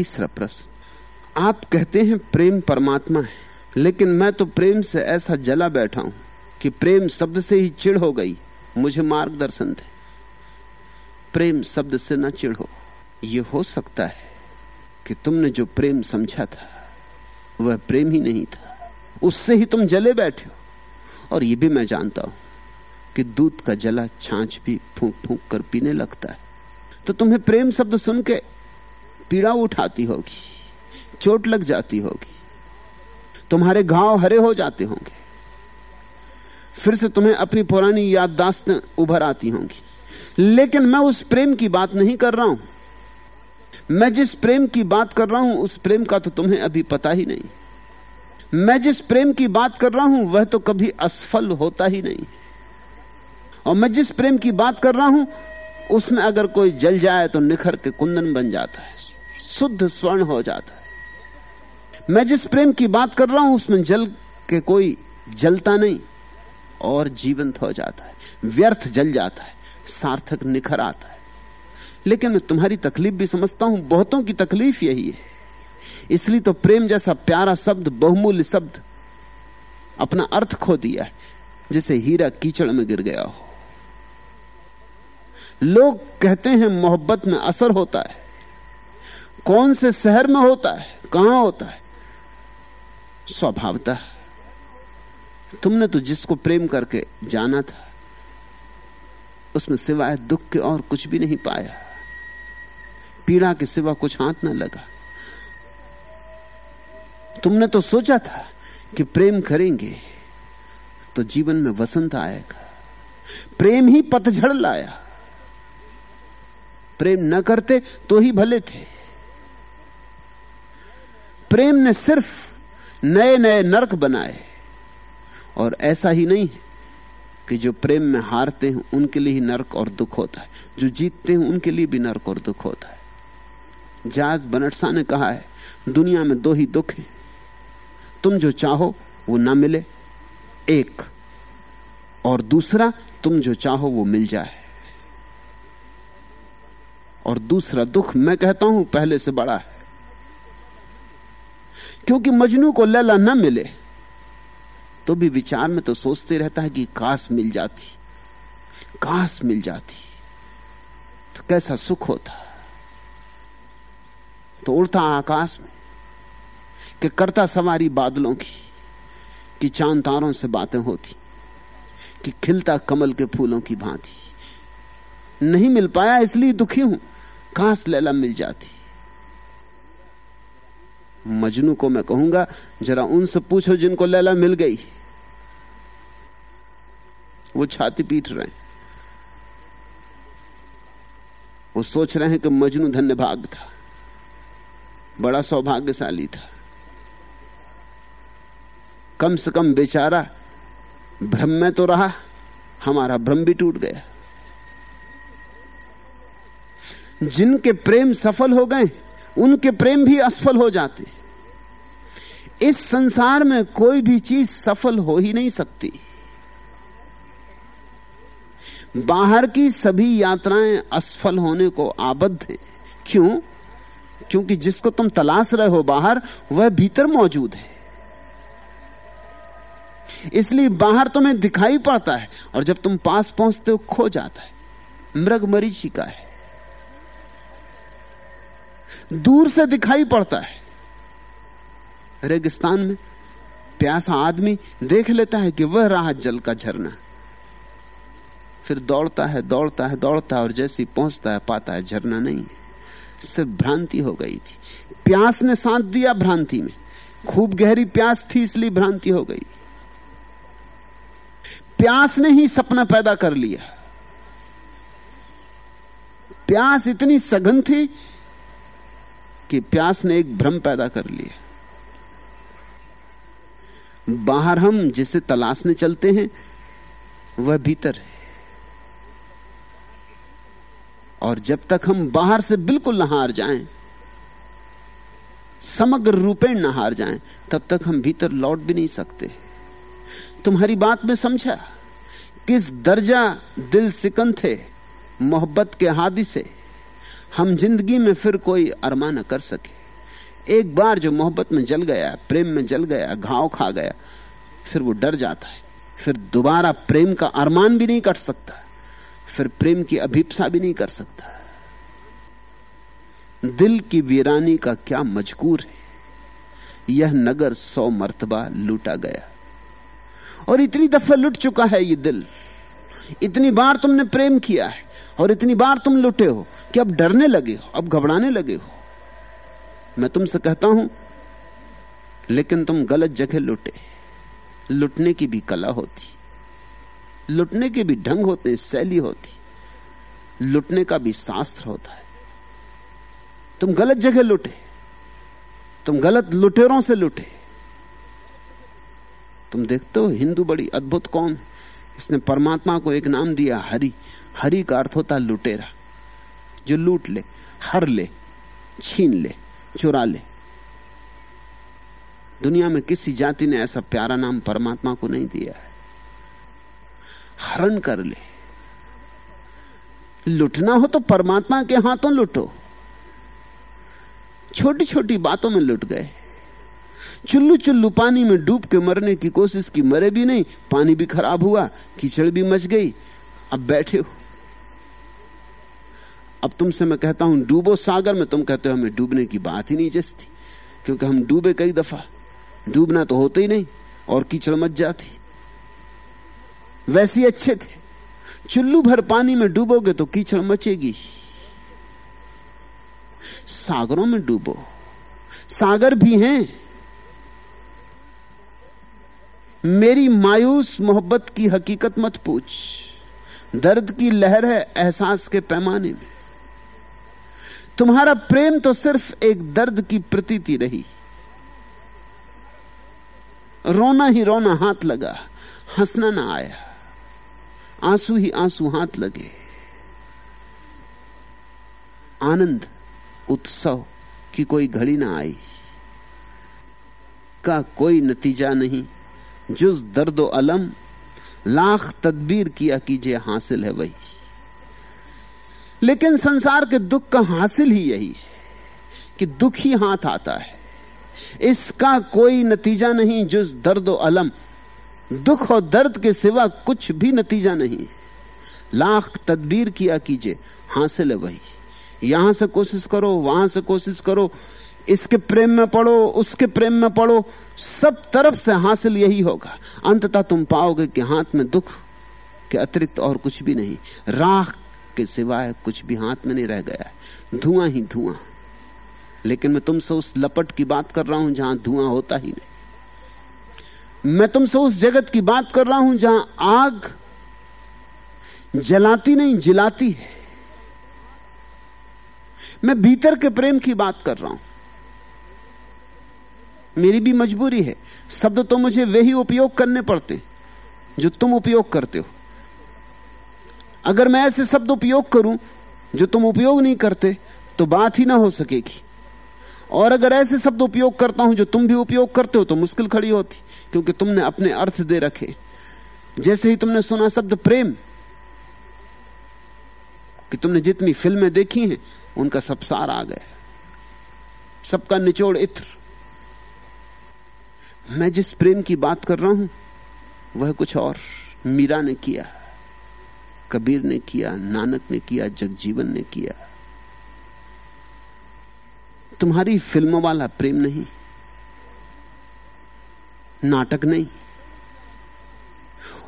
तीसरा प्रश्न। आप कहते हैं प्रेम परमात्मा है, लेकिन मैं तो प्रेम से ऐसा जला बैठा हूँ कि प्रेम शब्द से ही चिढ़ हो गई। मुझे मार्गदर्शन दे। प्रेम शब्द से न चिढ़ो ये हो सकता है कि तुमने जो प्रेम समझा था, वह प्रेम ही नहीं था। उससे ही तुम जले बैठे हो। और ये भी मैं जानता हूँ कि दूध का जला छाछ भी फूंक फूंक कर पीने लगता है। तो तुम्हें प्रेम शब्द सुन के पीड़ा उठाती होगी, चोट लग जाती होगी, तुम्हारे घाव हरे हो जाते होंगे। फिर से तुम्हें अपनी पुरानी याददाश्त उभर आती होंगी। लेकिन मैं उस प्रेम की बात नहीं कर रहा हूँ। मैं जिस प्रेम की बात कर रहा हूँ, उस प्रेम का तो तुम्हें अभी पता ही नहीं। मैं जिस प्रेम की बात कर रहा हूँ, वह तो कभी असफल होता ही नहीं। और मैं जिस प्रेम की बात कर रहा हूँ, उसमें अगर कोई जल जाए तो निखर के कुंदन बन जाता है। शुद्ध स्वर्ण हो जाता है। मैं जिस प्रेम की बात कर रहा हूँ, उसमें जल के कोई जलता नहीं और जीवंत हो जाता है। व्यर्थ जल जाता है, सार्थक निखर आता है। लेकिन मैं तुम्हारी तकलीफ़ भी समझता हूँ, बहुतों की तकलीफ़ यही है। इसलिए तो प्रेम जैसा प्यारा शब्द, बहुमूल्य शब्द अपना अर्थ खो दिया है, जैसे हीरा कीचड़ में गिर गया हो। लोग कहते हैं, मोहब्बत में असर होता है। कौन से शहर में होता है, कहाँ होता है? स्वभावता। तुमने तो जिसको प्रेम करके जाना था, उसमें सिवाय दुख के और कुछ भी नहीं पाया। पीड़ा के सिवा कुछ हाथ ना लगा। तुमने तो सोचा था कि प्रेम करेंगे तो जीवन में वसंत आएगा। प्रेम ही पतझड़ लाया। प्रेम न करते तो ही भले थे। प्रेम ने सिर्फ़ नए नए नरक बनाए और ऐसा ही नहीं है कि जो प्रेम में हारते हैं, उनके लिए ही नरक और दुख होता है। जो जीतते हैं, उनके लिए भी नरक और दुख होता है। जाज बनटसा ने कहा है, दुनिया में दो ही दुख हैं। तुम जो चाहो, वो ना मिले। एक और दूसरा, तुम जो चाहो, वो मिल जाए। और दूसरा दुख मैं कहता हूँ, पहले से बड़ा है। क्योंकि मजनू को लैला न मिले तो भी विचार में तो सोचते रहता है कि काश मिल जाती काश मिल जाती तो कैसा सुख होता। तो उड़ता आकाश में कि करता सवारी बादलों की, कि चाँद तारों से बातें होती, कि खिलता कमल के फूलों की भांति। नहीं मिल पाया इसलिए दुखी हूँ काश लैला मिल जाती। मजनू को मैं कहूँगा, जरा उनसे पूछो जिनको लैला मिल गई। वो छाती पीट रहे हैं। वो सोच रहे हैं कि मजनू धन्य भाग था। बड़ा सौभाग्यशाली था। कम से कम बेचारा भ्रम में तो रहा, हमारा भ्रम भी टूट गया। जिनके प्रेम सफल हो गए उनके प्रेम भी असफल हो जाते। इस संसार में कोई भी चीज़ सफल हो ही नहीं सकती। बाहर की सभी यात्राएँ असफल होने को आबद्ध हैं। क्यों? क्योंकि जिसको तुम तलाश रहे हो बाहर, वह भीतर मौजूद है। इसलिए बाहर तुम्हें दिखाई पड़ता है और जब तुम पास पहुँचते हो खो जाता है। मृग मरीची का है। दूर से दिखाई पड़ता है। रेगिस्तान में प्यासा आदमी देख लेता है कि वह रहा जल का झरना। फिर दौड़ता है दौड़ता है दौड़ता है और जैसे पहुँचता है, पाता है झरना नहीं। सिर्फ़ भ्रांति हो गई थी। प्यास ने साथ दिया भ्रांति में। खूब गहरी प्यास थी, इसलिए भ्रांति हो गई। प्यास ने ही सपना पैदा कर लिया। प्यास इतनी सघन थी कि प्यास ने एक भ्रम पैदा कर लिया बाहर हम जिसे तलाशने चलते हैं वह भीतर है। और जब तक हम बाहर से बिल्कुल न हार जाएँ, समग्र रूपेण न हार जाएँ, तब तक हम भीतर लौट भी नहीं सकते। तुम्हारी बात में समझा किस दर्जा दिल सिकन थे मोहब्बत के हादि से। हम ज़िंदगी में फिर कोई अरमा न कर सके। एक बार जो मोहब्बत में जल गया, प्रेम में जल गया, घाव खा गया, फिर वो डर जाता है। फिर दोबारा प्रेम का अरमान भी नहीं कर सकता। फिर प्रेम की अभिप्सा भी नहीं कर सकता। दिल की वीरानी का क्या मजकूर है? यह नगर सौ मर्तबा लूटा गया। और इतनी दफ़ा लुट चुका है ये दिल। इतनी बार तुमने प्रेम किया है और इतनी बार तुम लुटे हो। कि अब डरने लगे हो, अब घबराने लगे हो। मैं तुमसे कहता हूँ, लेकिन तुम गलत जगह लुटे। लुटने की भी कला होती, लुटने के भी ढंग होते, शैली होती, लुटने का भी शास्त्र होता है। तुम गलत जगह लुटे, तुम गलत लुटेरों से लुटे। तुम देखते हो, हिंदू बड़ी अद्भुत कौन इसने परमात्मा को एक नाम दिया, हरि। हरि का अर्थ होता लुटेरा। जो लूट ले, हर ले, छीन ले, चुरा ले। दुनिया में किसी जाति ने ऐसा प्यारा नाम परमात्मा को नहीं दिया है। हरण कर ले। लुटना हो तो परमात्मा के हाथों लुटो। छोटी छोटी बातों में लुट गए। चुल्लू चुल्लू पानी में डूब के मरने की कोशिश की, मरे भी नहीं, पानी भी खराब हुआ, कीचड़ भी मच गई। अब बैठे हो। अब तुमसे मैं कहता हूँ, डूबो सागर में, तुम कहते हो हमें डूबने की बात ही नहीं जसती। क्योंकि हम डूबे कई दफ़ा। डूबना तो होते ही नहीं, और कीचड़ मच जाती। वैसे अच्छे थे। चुल्लू भर पानी में डूबोगे तो कीचड़ मचेगी। सागरों में डूबो। सागर भी हैं। मेरी मायूस मोहब्बत की हकीकत मत पूछ। दर्द की लहर है एहसास के पैमाने में। तुम्हारा प्रेम तो सिर्फ़ एक दर्द की प्रतीति रही। रोना ही रोना हाथ लगा, हंसना ना आया। आँसू ही आँसू हाथ लगे। आनंद उत्सव की कोई घड़ी ना आई। का कोई नतीजा नहीं जुज दर्दो अलम, लाख तदबीर किया कीजिए हासिल है वही। लेकिन संसार के दुख का हासिल ही यही है कि दुख ही हाथ आता है। इसका कोई नतीजा नहीं जुज दर्दो अलम। दुख और दर्द के सिवा कुछ भी नतीजा नहीं। लाख तदबीर किया कीजिए, हासिल है वही। यहाँ से कोशिश करो, वहाँ से कोशिश करो, इसके प्रेम में पढ़ो उसके प्रेम में पढ़ो सब तरफ़ से हासिल यही होगा। अंततः तुम पाओगे कि हाथ में दुख के अतिरिक्त और कुछ भी नहीं। राख के सिवाय कुछ भी हाथ में नहीं रह गया है। धुआँ ही धुआँ। लेकिन मैं तुमसे उस लपट की बात कर रहा हूँ जहाँ धुआँ होता ही नहीं। मैं तुमसे उस जगत की बात कर रहा हूँ जहाँ आग जलाती नहीं, जिलाती है। मैं भीतर के प्रेम की बात कर रहा हूँ। मेरी भी मजबूरी है। शब्द तो मुझे वही उपयोग करने पड़ते जो तुम उपयोग करते हो। अगर मैं ऐसे शब्द उपयोग करूँ, जो तुम उपयोग नहीं करते तो बात ही ना हो सकेगी। और अगर ऐसे शब्द उपयोग करता हूँ, जो तुम भी उपयोग करते हो तो मुश्किल खड़ी होती, क्योंकि तुमने अपने अर्थ दे रखे। जैसे ही तुमने सुना शब्द प्रेम, कि तुमने जितनी फ़िल्में देखी हैं, उनका सब सार आ गया। सबका निचोड़ इत्र। मैं जिस प्रेम की बात कर रहा हूँ, वह कुछ और, मीरा ने किया। कबीर ने किया, नानक ने किया, जगजीवन ने किया। तुम्हारी फ़िल्मों वाला प्रेम नहीं, नाटक नहीं।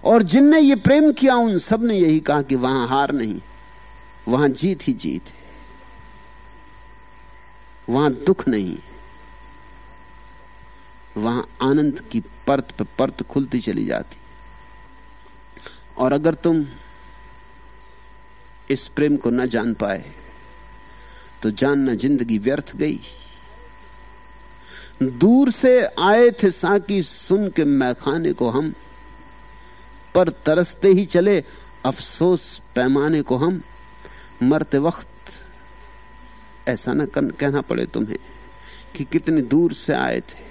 और जिनने ये प्रेम किया, उन सबने यही कहा कि वहाँ हार नहीं, वहाँ जीत ही जीत है। वहाँ दुख नहीं, वहाँ आनंद की परत पे परत खुलती चली जाती। और अगर तुम इस प्रेम को न जान पाए तो जानना ज़िंदगी व्यर्थ गई। दूर से आए थे साकी सुन के मैखाने को हम, पर तरसते ही चले अफसोस पैमाने को हम। मरते वक्त ऐसा न कहना पड़े तुम्हें कि कितने दूर से आए थे।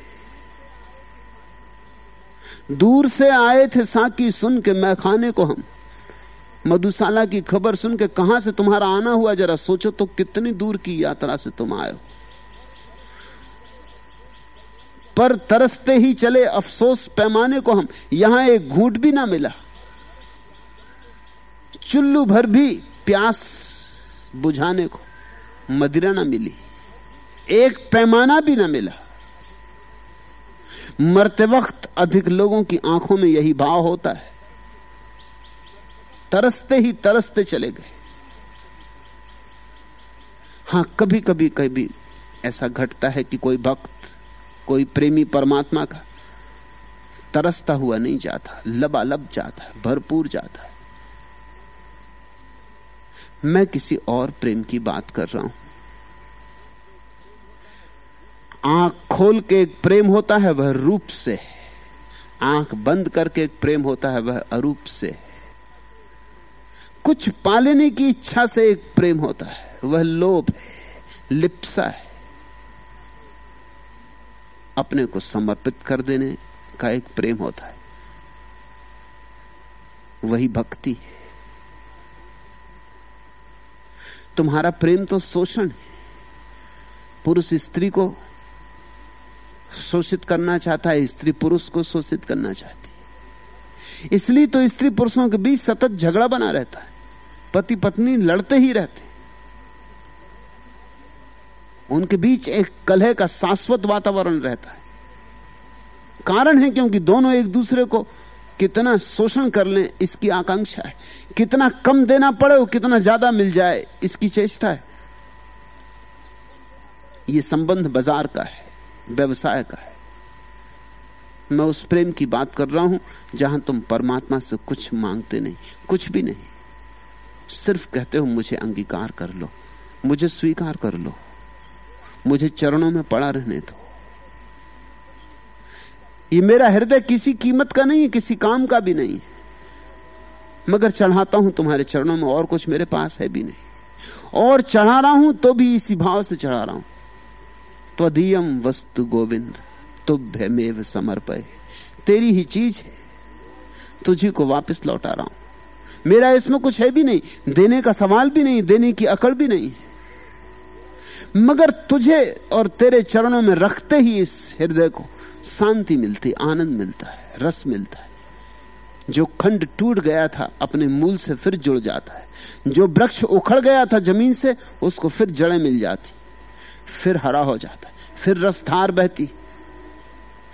दूर से आए थे साकी सुन के मैखाने को हम मधुशाला की खबर सुन के कहाँ से तुम्हारा आना हुआ? जरा सोचो तो कितनी दूर की यात्रा से तुम आए हो। पर तरसते ही चले अफसोस पैमाने को हम। यहाँ एक घूट भी ना मिला। चुल्लू भर भी प्यास बुझाने को मदिरा ना मिली। एक पैमाना भी ना मिला। मरते वक्त अधिक लोगों की आँखों में यही भाव होता है। तरसते ही तरसते चले गए। हाँ कभी कभी कभी ऐसा घटता है कि कोई भक्त, कोई प्रेमी परमात्मा का तरसता हुआ नहीं जाता, लबालब जाता है, भरपूर जाता है। मैं किसी और प्रेम की बात कर रहा हूँ। आँख खोल के एक प्रेम होता है, वह रूप से है। आँख बंद करके एक प्रेम होता है, वह अरूप से कुछ पालेने की इच्छा से एक प्रेम होता है। वह लोभ है, लिप्सा है। अपने को समर्पित कर देने का एक प्रेम होता है। वही भक्ति है। तुम्हारा प्रेम तो शोषण है। पुरुष स्त्री को शोषित करना चाहता है, स्त्री पुरुष को शोषित करना चाहती है। इसलिए तो स्त्री पुरुषों के बीच सतत झगड़ा बना रहता है। पति पत्नी लड़ते ही रहते उनके बीच एक कलह का शाश्वत वातावरण रहता है। कारण है क्योंकि दोनों एक दूसरे को कितना शोषण कर लें, इसकी आकांक्षा है। कितना कम देना पड़े और कितना ज़्यादा मिल जाए, इसकी चेष्टा है। ये संबंध बाज़ार का है, व्यवसाय का है। मैं उस प्रेम की बात कर रहा हूँ, जहाँ तुम परमात्मा से कुछ मांगते नहीं, कुछ भी नहीं। सिर्फ़ कहते हो, मुझे अंगीकार कर लो, मुझे स्वीकार कर लो, मुझे चरणों में पड़ा रहने दो। ये मेरा हृदय किसी कीमत का नहीं है, किसी काम का भी नहीं मगर चढ़ाता हूँ तुम्हारे चरणों में, और कुछ मेरे पास है भी नहीं। और चढ़ा रहा हूँ तो भी इसी भाव से चढ़ा रहा हूँ। त्वदीयम वस्तु गोविंद तुभ्य मेव समर्पय। तेरी ही चीज़ है, तुझी को वापस लौटा रहा हूँ। मेरा इसमें कुछ है भी नहीं, देने का सवाल भी नहीं, देने की अकड़ भी नहीं। मगर तुझे और तेरे चरणों में रखते ही इस हृदय को शांति मिलती, आनंद मिलता है, रस मिलता है। जो खंड टूट गया था, अपने मूल से फिर जुड़ जाता है। जो वृक्ष उखड़ गया था, ज़मीन से, उसको फिर जड़ें मिल जाती। फिर हरा हो जाता फिर रसधार बहती,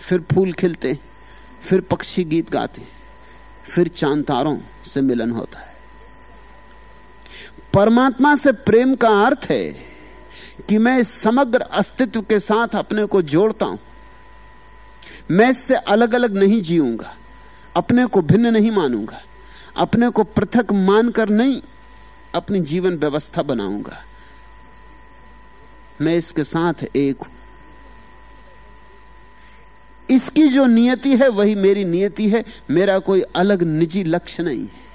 फिर फूल खिलते, फिर पक्षी गीत गाते। फिर चाँद तारों से मिलन होता है। परमात्मा से प्रेम का अर्थ है कि मैं समग्र अस्तित्व के साथ अपने को जोड़ता हूँ। मैं इससे अलग अलग नहीं जीऊँगा, अपने को भिन्न नहीं मानूँगा, अपने को पृथक मानकर नहीं अपनी जीवन व्यवस्था बनाऊँगा। मैं इसके साथ एक हूँ। इसकी जो नियति है, वही मेरी नियति है। मेरा कोई अलग निजी लक्ष्य नहीं है।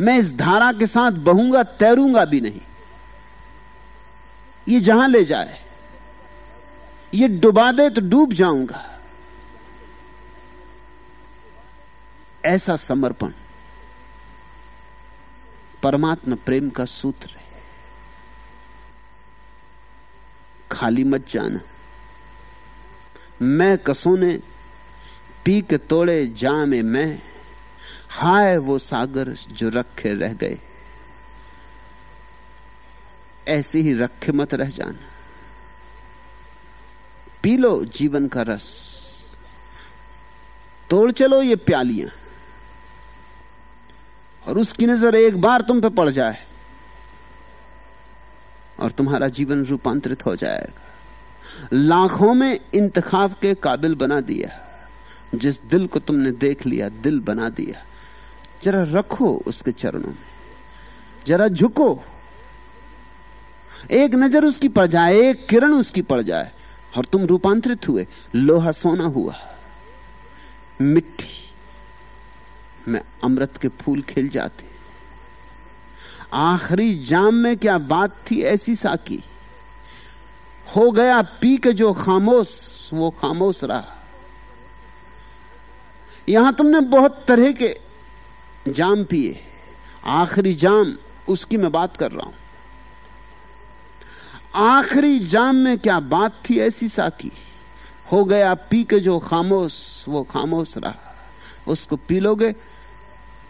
मैं इस धारा के साथ बहूँगा, तैरूँगा भी नहीं। ये जहाँ ले जाए, ये डुबा दे तो डूब जाऊँगा। ऐसा समर्पण परमात्मा प्रेम का सूत्र है। खाली मत जाना। मैं कसोने पी के तोड़े जामे मैं, हाय वो सागर जो रखे रह गए। ऐसे ही रखे मत रह जाना। पी लो जीवन का रस। तोड़ चलो ये प्यालियाँ। और उसकी नज़र एक बार तुम पे पड़ जाए। और तुम्हारा जीवन रूपांतरित हो जाएगा। लाखों में इंतखाब के काबिल बना दिया जिस दिल को तुमने देख लिया, दिल बना दिया। जरा रखो उसके चरणों में। जरा झुको। एक नज़र उसकी पड़ जाए, एक किरण उसकी पड़ जाए, और तुम रूपांतरित हुए। लोहा सोना हुआ। मिट्टी में अमृत के फूल खिल जाते। आखिरी जाम में क्या बात थी ऐसी साकी? हो गया, पी के जो खामोश, वो खामोश रहा। यहाँ तुमने बहुत तरह के जाम पिए। आखिरी जाम, उसकी मैं बात कर रहा हूँ। आखिरी जाम में क्या बात थी ऐसी साकी हो गया, पी के जो खामोश, वो खामोश रहा। उसको पी लोगे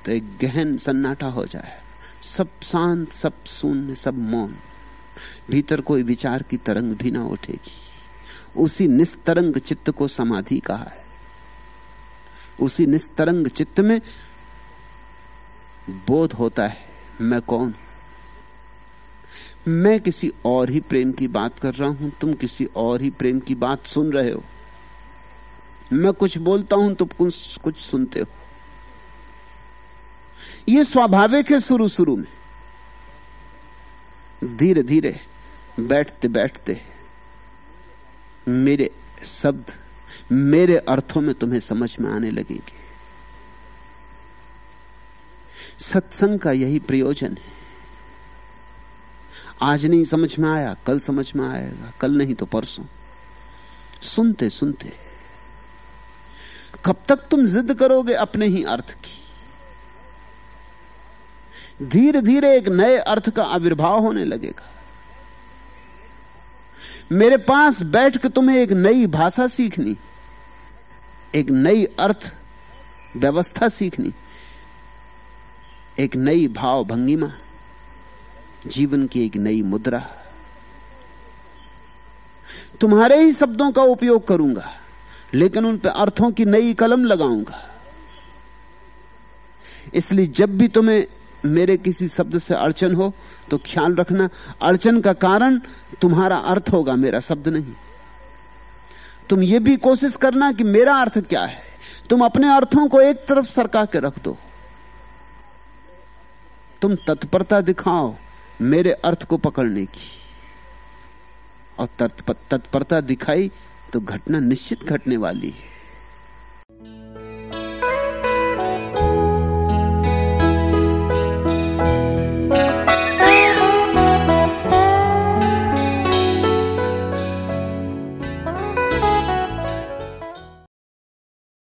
तो एक गहन सन्नाटा हो जाए। सब शांत, सब शून्य, सब मौन। भीतर कोई विचार की तरंग भी ना उठेगी। उसी निस्तरंग चित्त को समाधि कहा है। उसी निस्तरंग चित्त में बोध होता है, मैं कौन? मैं किसी और ही प्रेम की बात कर रहा हूँ, तुम किसी और ही प्रेम की बात सुन रहे हो। मैं कुछ बोलता हूँ, तुम कुछ कुछ सुनते हो। यह स्वाभाविक है शुरू शुरू में। धीरे धीरे बैठते बैठते मेरे शब्द मेरे अर्थों में तुम्हें समझ में आने लगेंगे। सत्संग का यही प्रयोजन है। आज नहीं समझ में आया, कल समझ में आएगा, कल नहीं तो परसों। सुनते सुनते कब तक तुम जिद करोगे अपने ही अर्थ की? धीरे धीरे एक नए अर्थ का आविर्भाव होने लगेगा। मेरे पास बैठ के तुम्हें एक नई भाषा सीखनी, एक नई अर्थ व्यवस्था सीखनी, एक नई भाव भंगिमा, जीवन की एक नई मुद्रा। तुम्हारे ही शब्दों का उपयोग करूँगा, लेकिन उन पर अर्थों की नई कलम लगाऊँगा। इसलिए जब भी तुम्हें मेरे किसी शब्द से अड़चन हो तो ख्याल रखना। अड़चन का कारण तुम्हारा अर्थ होगा, मेरा शब्द नहीं। तुम ये भी कोशिश करना कि मेरा अर्थ क्या है। तुम अपने अर्थों को एक तरफ़ सरका के रख दो। तुम तत्परता दिखाओ मेरे अर्थ को पकड़ने की। और तत्परता दिखाई तो घटना निश्चित घटने वाली है।